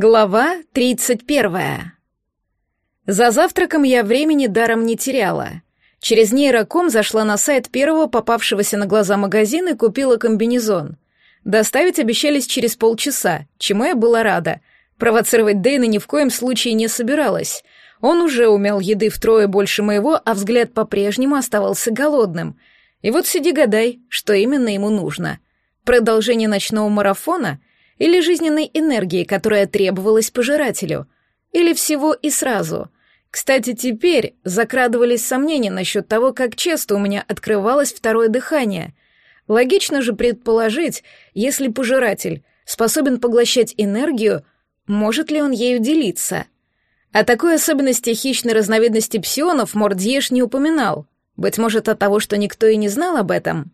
Глава 31. За завтраком я времени даром не теряла. Через нейроком зашла на сайт первого попавшегося на глаза магазина и купила комбинезон. Доставить обещались через полчаса, чему я была рада. Провоцировать Дэйна ни в коем случае не собиралась. Он уже умел еды втрое больше моего, а взгляд по-прежнему оставался голодным. И вот сиди гадай, что именно ему нужно. Продолжение ночного марафона — или жизненной энергии, которая требовалась пожирателю? Или всего и сразу? Кстати, теперь закрадывались сомнения насчет того, как часто у меня открывалось второе дыхание. Логично же предположить, если пожиратель способен поглощать энергию, может ли он ею делиться? О такой особенности хищной разновидности псионов Мордьеш не упоминал. Быть может, от того, что никто и не знал об этом.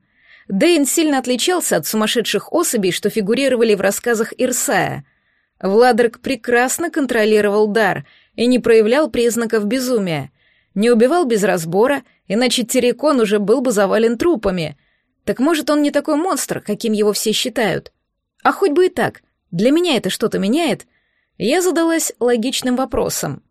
Дэйн сильно отличался от сумасшедших особей, что фигурировали в рассказах Ирсая. Владерк прекрасно контролировал дар и не проявлял признаков безумия. Не убивал без разбора, иначе Терекон уже был бы завален трупами. Так может, он не такой монстр, каким его все считают? А хоть бы и так, для меня это что-то меняет? Я задалась логичным вопросом.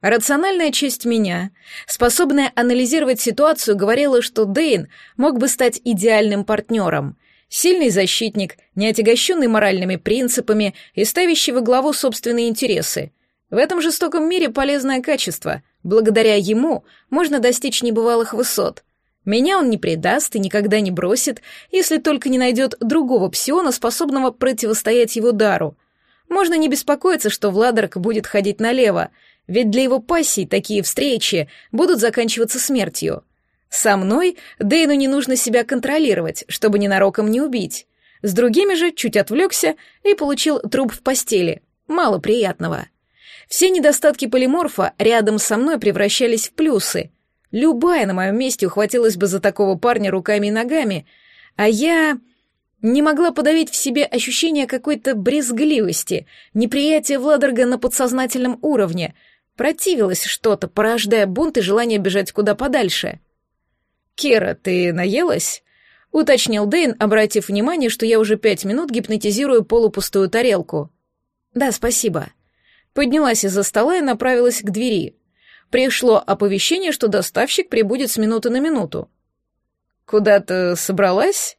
Рациональная часть меня, способная анализировать ситуацию, говорила, что Дейн мог бы стать идеальным партнером. Сильный защитник, не отягощенный моральными принципами и ставящий во главу собственные интересы. В этом жестоком мире полезное качество. Благодаря ему можно достичь небывалых высот. Меня он не предаст и никогда не бросит, если только не найдет другого псиона, способного противостоять его дару. Можно не беспокоиться, что Владарк будет ходить налево, ведь для его пассий такие встречи будут заканчиваться смертью. Со мной Дейну не нужно себя контролировать, чтобы ненароком не убить. С другими же чуть отвлекся и получил труп в постели. Мало приятного. Все недостатки полиморфа рядом со мной превращались в плюсы. Любая на моем месте ухватилась бы за такого парня руками и ногами, а я не могла подавить в себе ощущение какой-то брезгливости, неприятия Владерга на подсознательном уровне — Противилось что-то, порождая бунт и желание бежать куда подальше. «Кира, ты наелась?» — уточнил Дейн, обратив внимание, что я уже пять минут гипнотизирую полупустую тарелку. «Да, спасибо». Поднялась из-за стола и направилась к двери. Пришло оповещение, что доставщик прибудет с минуты на минуту. «Куда-то собралась?»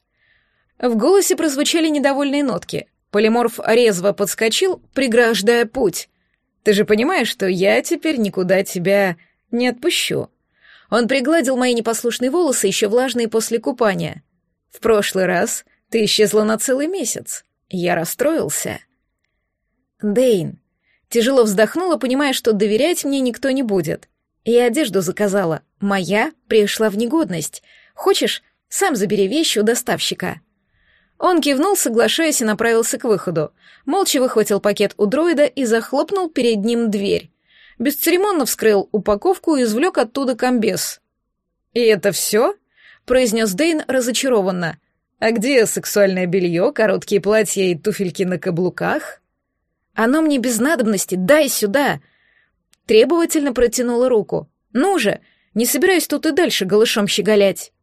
В голосе прозвучали недовольные нотки. Полиморф резво подскочил, преграждая путь. Ты же понимаешь, что я теперь никуда тебя не отпущу. Он пригладил мои непослушные волосы, еще влажные после купания. В прошлый раз ты исчезла на целый месяц. Я расстроился. Дейн. Тяжело вздохнула, понимая, что доверять мне никто не будет. Я одежду заказала. Моя пришла в негодность. Хочешь, сам забери вещи у доставщика. Он кивнул, соглашаясь, и направился к выходу. Молча выхватил пакет у дроида и захлопнул перед ним дверь. Бесцеремонно вскрыл упаковку и извлек оттуда комбез. «И это все?» — произнес Дейн разочарованно. «А где сексуальное белье, короткие платья и туфельки на каблуках?» «Оно мне без надобности, дай сюда!» Требовательно протянула руку. «Ну же, не собираюсь тут и дальше голышом щеголять».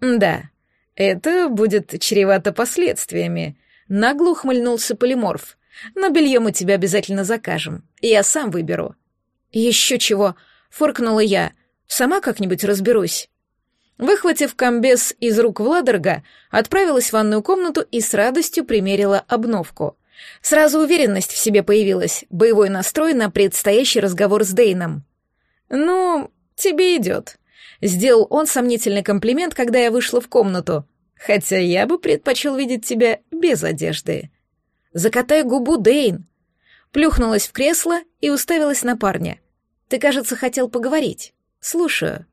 «Да, «Это будет чревато последствиями», — нагло ухмыльнулся полиморф. «Но белье мы тебе обязательно закажем. Я сам выберу». «Еще чего», — фыркнула я. «Сама как-нибудь разберусь». Выхватив комбез из рук Владерга, отправилась в ванную комнату и с радостью примерила обновку. Сразу уверенность в себе появилась, боевой настрой на предстоящий разговор с Дейном. «Ну, тебе идет», Сделал он сомнительный комплимент, когда я вышла в комнату. Хотя я бы предпочел видеть тебя без одежды. Закатай губу, Дейн. Плюхнулась в кресло и уставилась на парня. Ты, кажется, хотел поговорить. Слушаю.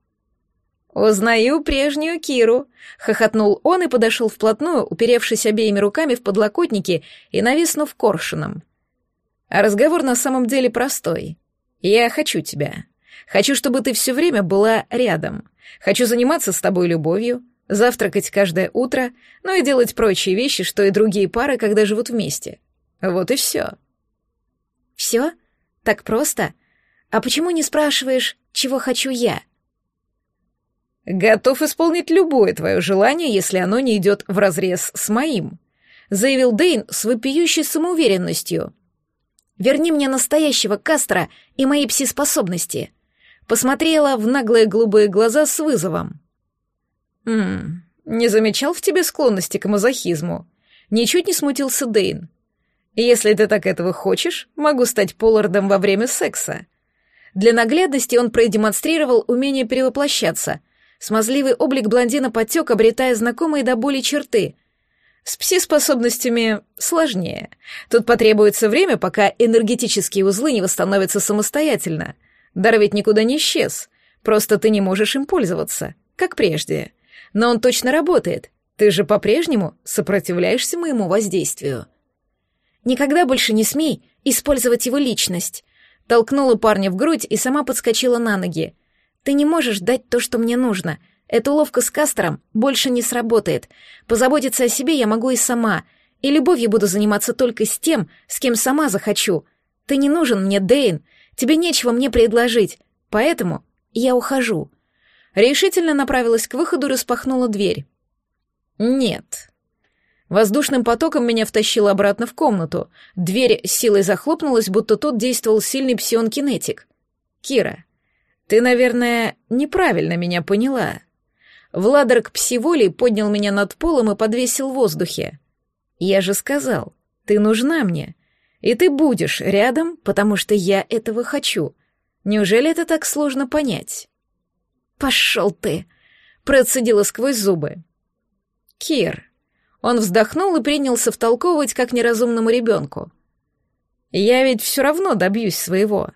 «Узнаю прежнюю Киру», — хохотнул он и подошел вплотную, уперевшись обеими руками в подлокотники и нависнув коршуном. А разговор на самом деле простой. «Я хочу тебя. Хочу, чтобы ты все время была рядом. Хочу заниматься с тобой любовью, завтракать каждое утро, ну и делать прочие вещи, что и другие пары, когда живут вместе. Вот и все. Все? Так просто? А почему не спрашиваешь, чего хочу я? Готов исполнить любое твое желание, если оно не идет вразрез с моим, заявил Дейн с вопиющей самоуверенностью. Верни мне настоящего Кастро и мои пси-способности. Посмотрела в наглые голубые глаза с вызовом. «Ммм, не замечал в тебе склонности к мазохизму?» Ничуть не смутился Дейн. «Если ты так этого хочешь, могу стать Поллардом во время секса». Для наглядности он продемонстрировал умение перевоплощаться. Смазливый облик блондина подтек, обретая знакомые до боли черты. С пси-способностями сложнее. Тут потребуется время, пока энергетические узлы не восстановятся самостоятельно. Дар ведь никуда не исчез. Просто ты не можешь им пользоваться, как прежде. Но он точно работает. Ты же по-прежнему сопротивляешься моему воздействию. Никогда больше не смей использовать его личность. Толкнула парня в грудь и сама подскочила на ноги. Ты не можешь дать то, что мне нужно. Эта уловка с Кастером больше не сработает. Позаботиться о себе я могу и сама. И любовью буду заниматься только с тем, с кем сама захочу. Ты не нужен мне, Дейн. Тебе нечего мне предложить. Поэтому я ухожу. Решительно направилась к выходу, распахнула дверь. Нет. Воздушным потоком меня втащило обратно в комнату. Дверь силой захлопнулась, будто тут действовал сильный псионкинетик. Кира, ты, наверное, неправильно меня поняла. Владарк псиволей поднял меня над полом и подвесил в воздухе. Я же сказал, ты нужна мне. И ты будешь рядом, потому что я этого хочу. Неужели это так сложно понять? Пошел ты! Процедила сквозь зубы. Кир. Он вздохнул и принялся втолковывать, как неразумному ребенку. «Я ведь все равно добьюсь своего.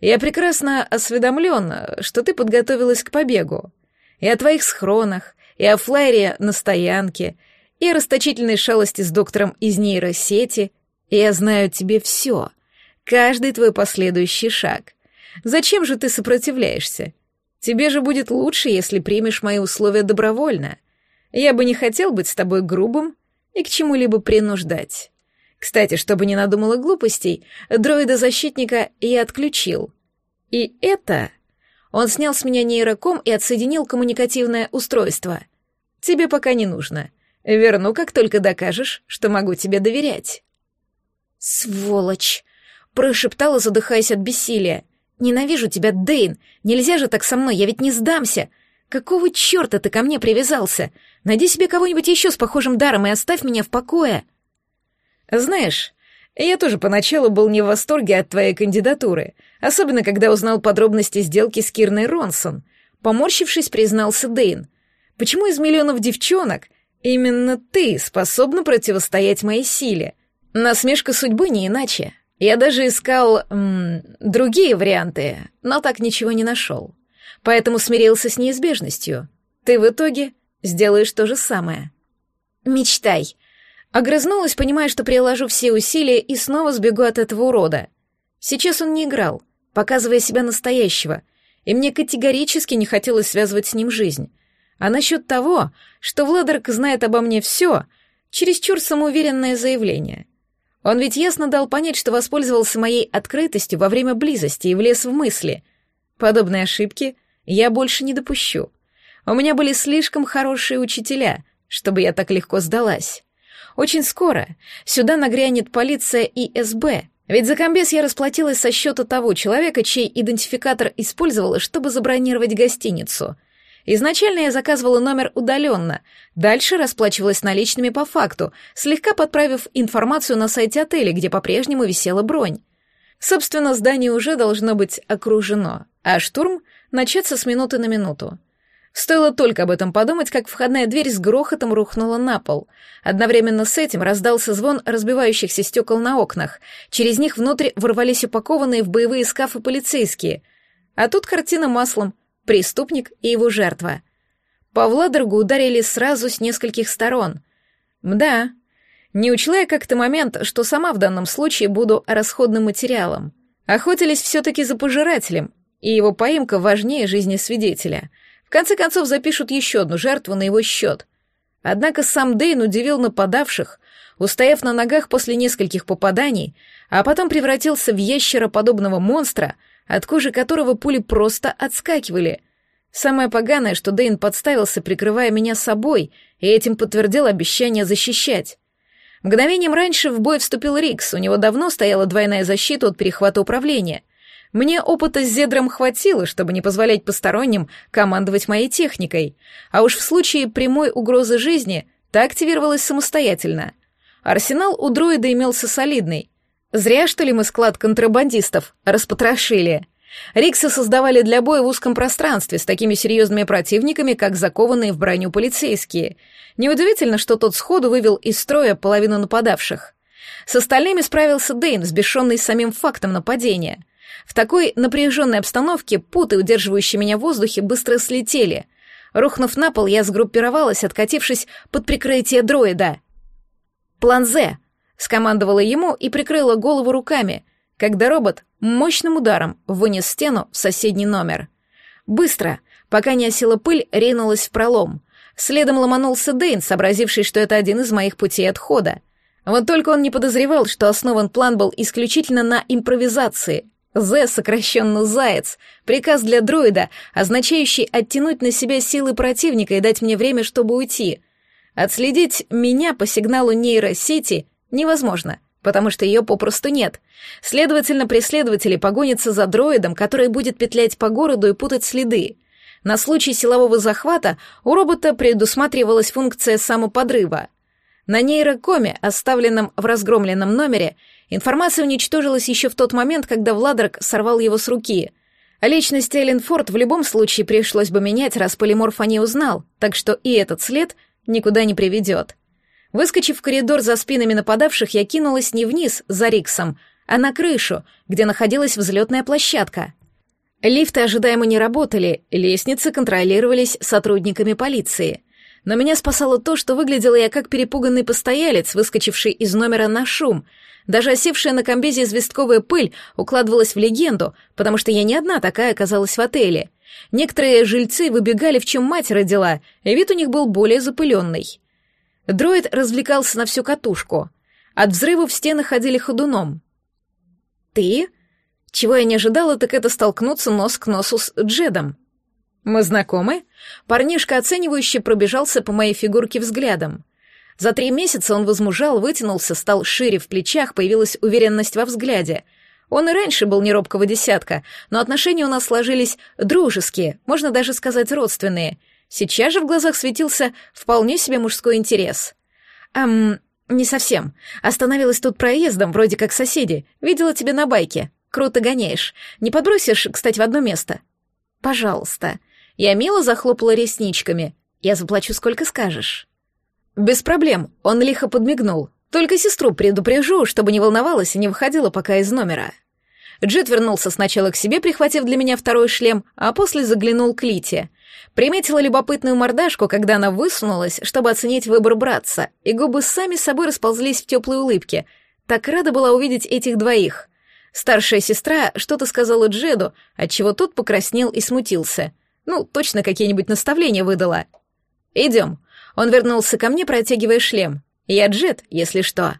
Я прекрасно осведомлен, что ты подготовилась к побегу. И о твоих схронах, и о флайере на стоянке, и о расточительной шалости с доктором из нейросети. Я знаю тебе все, каждый твой последующий шаг. Зачем же ты сопротивляешься? Тебе же будет лучше, если примешь мои условия добровольно. Я бы не хотел быть с тобой грубым и к чему-либо принуждать. Кстати, чтобы не надумала глупостей, дроида-защитника я отключил. И это... Он снял с меня нейроком и отсоединил коммуникативное устройство. Тебе пока не нужно. Верну, как только докажешь, что могу тебе доверять. «Сволочь!» — прошептала, задыхаясь от бессилия. «Ненавижу тебя, Дейн! Нельзя же так со мной, я ведь не сдамся! Какого черта ты ко мне привязался? Найди себе кого-нибудь еще с похожим даром и оставь меня в покое. Знаешь, я тоже поначалу был не в восторге от твоей кандидатуры, особенно когда узнал подробности сделки с Кирной Ронсон. Поморщившись, признался Дейн. Почему из миллионов девчонок именно ты способна противостоять моей силе? Насмешка судьбы не иначе. Я даже искал м, другие варианты, но так ничего не нашел поэтому смирился с неизбежностью. Ты в итоге сделаешь то же самое. Мечтай. Огрызнулась, понимая, что приложу все усилия и снова сбегу от этого урода. Сейчас он не играл, показывая себя настоящего, и мне категорически не хотелось связывать с ним жизнь. А насчет того, что Владарк знает обо мне все, чересчур самоуверенное заявление. Он ведь ясно дал понять, что воспользовался моей открытостью во время близости и влез в мысли. Подобные ошибки я больше не допущу. У меня были слишком хорошие учителя, чтобы я так легко сдалась. Очень скоро сюда нагрянет полиция и СБ, ведь за комбез я расплатилась со счета того человека, чей идентификатор использовала, чтобы забронировать гостиницу. Изначально я заказывала номер удаленно, дальше расплачивалась наличными по факту, слегка подправив информацию на сайте отеля, где по-прежнему висела бронь. Собственно, здание уже должно быть окружено, а штурм начаться с минуты на минуту. Стоило только об этом подумать, как входная дверь с грохотом рухнула на пол. Одновременно с этим раздался звон разбивающихся стекол на окнах. Через них внутрь ворвались упакованные в боевые скафы полицейские. А тут картина маслом. Преступник и его жертва. По Владергу ударили сразу с нескольких сторон. Мда. Не учла я как-то момент, что сама в данном случае буду расходным материалом. Охотились все-таки за пожирателем, и его поимка важнее жизни свидетеля. В конце концов запишут еще одну жертву на его счет. Однако сам Дейн удивил нападавших, устояв на ногах после нескольких попаданий, а потом превратился в ящероподобного монстра, от кожи которого пули просто отскакивали. Самое поганое, что Дейн подставился, прикрывая меня собой, и этим подтвердил обещание защищать. Мгновением раньше в бой вступил Рикс, у него давно стояла двойная защита от перехвата управления. Мне опыта с Зедром хватило, чтобы не позволять посторонним командовать моей техникой, а уж в случае прямой угрозы жизни та активировалась самостоятельно. Арсенал у дроида имелся солидный. Зря, что ли, мы склад контрабандистов распотрошили. Риксы создавали для боя в узком пространстве с такими серьезными противниками, как закованные в броню полицейские. Неудивительно, что тот сходу вывел из строя половину нападавших. С остальными справился Дейн, сбешенный самим фактом нападения. В такой напряженной обстановке путы, удерживающие меня в воздухе, быстро слетели. Рухнув на пол, я сгруппировалась, откатившись под прикрытие дроида. «План З!» — скомандовала ему и прикрыла голову руками, когда робот мощным ударом вынес стену в соседний номер. Быстро, пока не осела пыль, ринулась в пролом. Следом ломанулся Дейн, сообразивший, что это один из моих путей отхода. Вот только он не подозревал, что основан план был исключительно на импровизации. «З» сокращенно «Заяц», приказ для дроида, означающий оттянуть на себя силы противника и дать мне время, чтобы уйти. Отследить меня по сигналу нейросети невозможно — потому что ее попросту нет. Следовательно, преследователи погонятся за дроидом, который будет петлять по городу и путать следы. На случай силового захвата у робота предусматривалась функция самоподрыва. На нейрокоме, оставленном в разгромленном номере, информация уничтожилась еще в тот момент, когда Владрак сорвал его с руки. А личность Эллен Форд в любом случае пришлось бы менять, раз полиморф о ней узнал, так что и этот след никуда не приведет. Выскочив в коридор за спинами нападавших, я кинулась не вниз, за Риксом, а на крышу, где находилась взлетная площадка. Лифты ожидаемо не работали, лестницы контролировались сотрудниками полиции. Но меня спасало то, что выглядела я как перепуганный постоялец, выскочивший из номера на шум. Даже осевшая на комбезе известковая пыль укладывалась в легенду, потому что я не одна такая оказалась в отеле. Некоторые жильцы выбегали, в чем мать родила, и вид у них был более запыленный. Дроид развлекался на всю катушку. От взрыва в стены ходили ходуном. «Ты?» Чего я не ожидала, так это столкнуться нос к носу с Джедом. «Мы знакомы?» Парнишка оценивающе пробежался по моей фигурке взглядом. За три месяца он возмужал, вытянулся, стал шире в плечах, появилась уверенность во взгляде. Он и раньше был не робкого десятка, но отношения у нас сложились дружеские, можно даже сказать родственные — Сейчас же в глазах светился вполне себе мужской интерес. «Эм, не совсем. Остановилась тут проездом, вроде как соседи. Видела тебя на байке. Круто гоняешь. Не подбросишь, кстати, в одно место?» «Пожалуйста». Я мило захлопала ресничками. «Я заплачу, сколько скажешь». «Без проблем», — он лихо подмигнул. «Только сестру предупрежу, чтобы не волновалась и не выходила пока из номера». Джет вернулся сначала к себе, прихватив для меня второй шлем, а после заглянул к Лите — Приметила любопытную мордашку, когда она высунулась, чтобы оценить выбор братца, и губы сами собой расползлись в теплой улыбке. Так рада была увидеть этих двоих. Старшая сестра что-то сказала Джеду, отчего тот покраснел и смутился. Ну, точно какие-нибудь наставления выдала. «Идем». Он вернулся ко мне, протягивая шлем. «Я Джед, если что».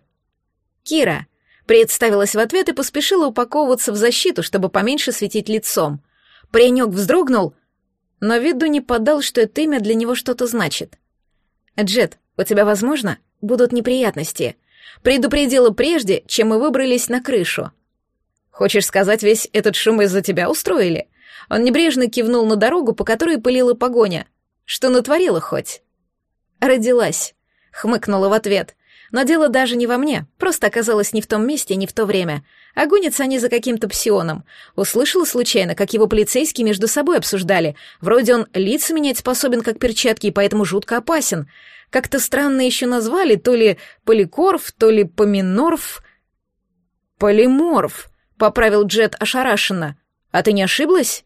«Кира», представилась в ответ и поспешила упаковываться в защиту, чтобы поменьше светить лицом. Паренек вздрогнул, но виду не подал, что это имя для него что-то значит. «Джет, у тебя, возможно, будут неприятности. Предупредила прежде, чем мы выбрались на крышу. Хочешь сказать, весь этот шум из-за тебя устроили?» Он небрежно кивнул на дорогу, по которой пылила погоня. «Что натворила хоть?» «Родилась», — хмыкнула в ответ. Но дело даже не во мне, просто оказалось не в том месте, не в то время. А гонятся они за каким-то псионом. Услышала случайно, как его полицейские между собой обсуждали. Вроде он лица менять способен, как перчатки, и поэтому жутко опасен. Как-то странно еще назвали, то ли поликорф, то ли поминорф. «Полиморф», — поправил Джет ошарашенно. «А ты не ошиблась?»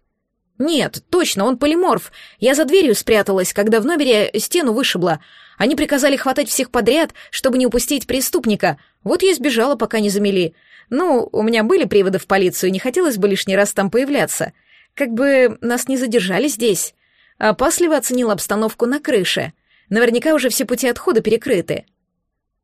«Нет, точно, он полиморф. Я за дверью спряталась, когда в номере стену вышибла. Они приказали хватать всех подряд, чтобы не упустить преступника. Вот я сбежала, пока не замели. Ну, у меня были приводы в полицию, не хотелось бы лишний раз там появляться. Как бы нас не задержали здесь». Опасливо оценила обстановку на крыше. Наверняка уже все пути отхода перекрыты.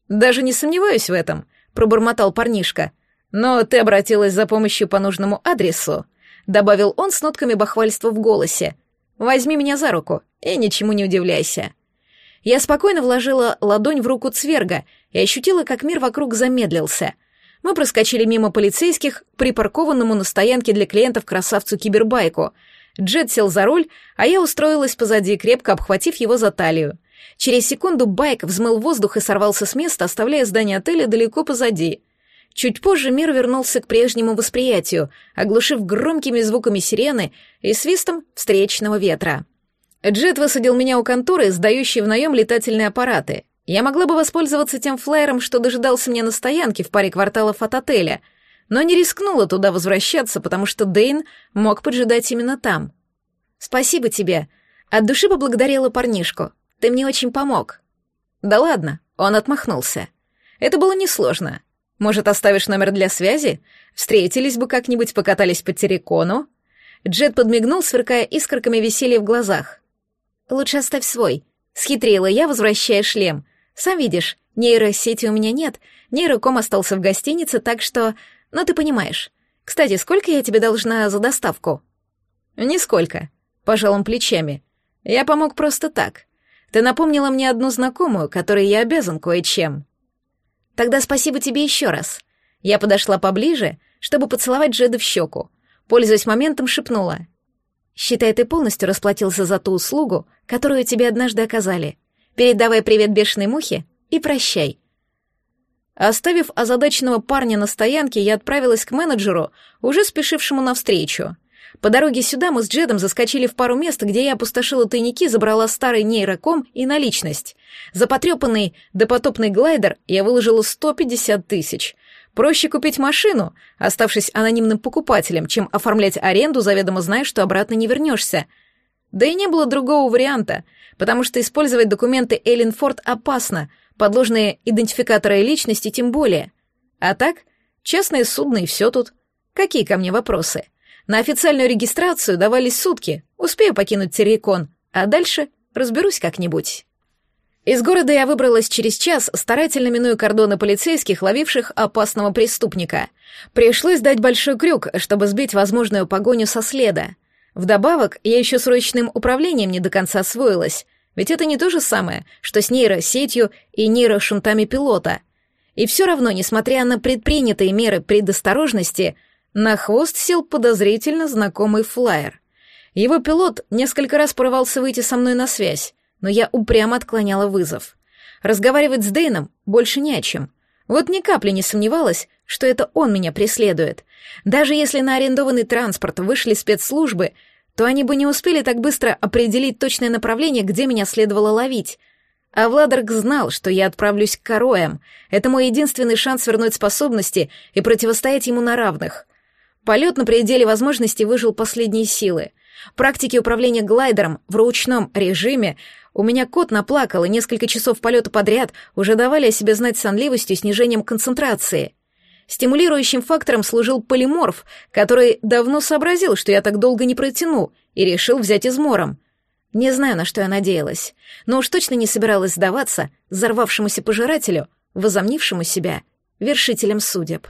«Даже не сомневаюсь в этом», — пробормотал парнишка. «Но ты обратилась за помощью по нужному адресу». — добавил он с нотками бахвальства в голосе. «Возьми меня за руку и ничему не удивляйся». Я спокойно вложила ладонь в руку Цверга и ощутила, как мир вокруг замедлился. Мы проскочили мимо полицейских к припаркованному на стоянке для клиентов красавцу Кибербайку. Джет сел за руль, а я устроилась позади, крепко обхватив его за талию. Через секунду байк взмыл воздух и сорвался с места, оставляя здание отеля далеко позади. Чуть позже мир вернулся к прежнему восприятию, оглушив громкими звуками сирены и свистом встречного ветра. Джет высадил меня у конторы, сдающей в наем летательные аппараты. Я могла бы воспользоваться тем флайером, что дожидался меня на стоянке в паре кварталов от отеля, но не рискнула туда возвращаться, потому что Дейн мог поджидать именно там. «Спасибо тебе», — от души поблагодарила парнишку. «Ты мне очень помог». «Да ладно», — он отмахнулся. «Это было несложно. Может, оставишь номер для связи? Встретились бы как-нибудь, покатались по террикону?» Джет подмигнул, сверкая искорками веселья в глазах. «Лучше оставь свой», — схитрила я, возвращая шлем. «Сам видишь, нейросети у меня нет, нейроком остался в гостинице, так что... Ну, ты понимаешь. Кстати, сколько я тебе должна за доставку?» «Нисколько», — пожал он плечами. «Я помог просто так. Ты напомнила мне одну знакомую, которой я обязан кое-чем». «Тогда спасибо тебе еще раз». Я подошла поближе, чтобы поцеловать Джеда в щеку. Пользуясь моментом, шепнула. «Считай, ты полностью расплатился за ту услугу, которую тебе однажды оказали. Передавай привет бешеной мухе и прощай». Оставив озадаченного парня на стоянке, я отправилась к менеджеру, уже спешившему навстречу. По дороге сюда мы с Джедом заскочили в пару мест, где я опустошила тайники, забрала старый нейроком и наличность. За потрепанный допотопный глайдер я выложила 150 тысяч. Проще купить машину, оставшись анонимным покупателем, чем оформлять аренду, заведомо зная, что обратно не вернешься. Да и не было другого варианта, потому что использовать документы Эллен Форд опасно, подложные идентификаторы личности тем более. А так, частные судно и все тут. Какие ко мне вопросы? На официальную регистрацию давались сутки, успею покинуть Террикон, а дальше разберусь как-нибудь. Из города я выбралась через час, старательно минуя кордоны полицейских, ловивших опасного преступника. Пришлось дать большой крюк, чтобы сбить возможную погоню со следа. Вдобавок, я еще с ручным управлением не до конца освоилась, ведь это не то же самое, что с нейросетью и нейрошунтами пилота. И все равно, несмотря на предпринятые меры предосторожности, на хвост сел подозрительно знакомый флайер. Его пилот несколько раз порывался выйти со мной на связь, но я упрямо отклоняла вызов. Разговаривать с Дэйном больше не о чем. Вот ни капли не сомневалась, что это он меня преследует. Даже если на арендованный транспорт вышли спецслужбы, то они бы не успели так быстро определить точное направление, где меня следовало ловить. А Владарк знал, что я отправлюсь к Короям. Это мой единственный шанс вернуть способности и противостоять ему на равных. Полет на пределе возможностей выжил последние силы. Практики управления глайдером в ручном режиме у меня кот наплакал, и несколько часов полета подряд уже давали о себе знать сонливостью и снижением концентрации. Стимулирующим фактором служил полиморф, который давно сообразил, что я так долго не протяну, и решил взять измором. Не знаю, на что я надеялась, но уж точно не собиралась сдаваться взорвавшемуся пожирателю, возомнившему себя вершителем судеб.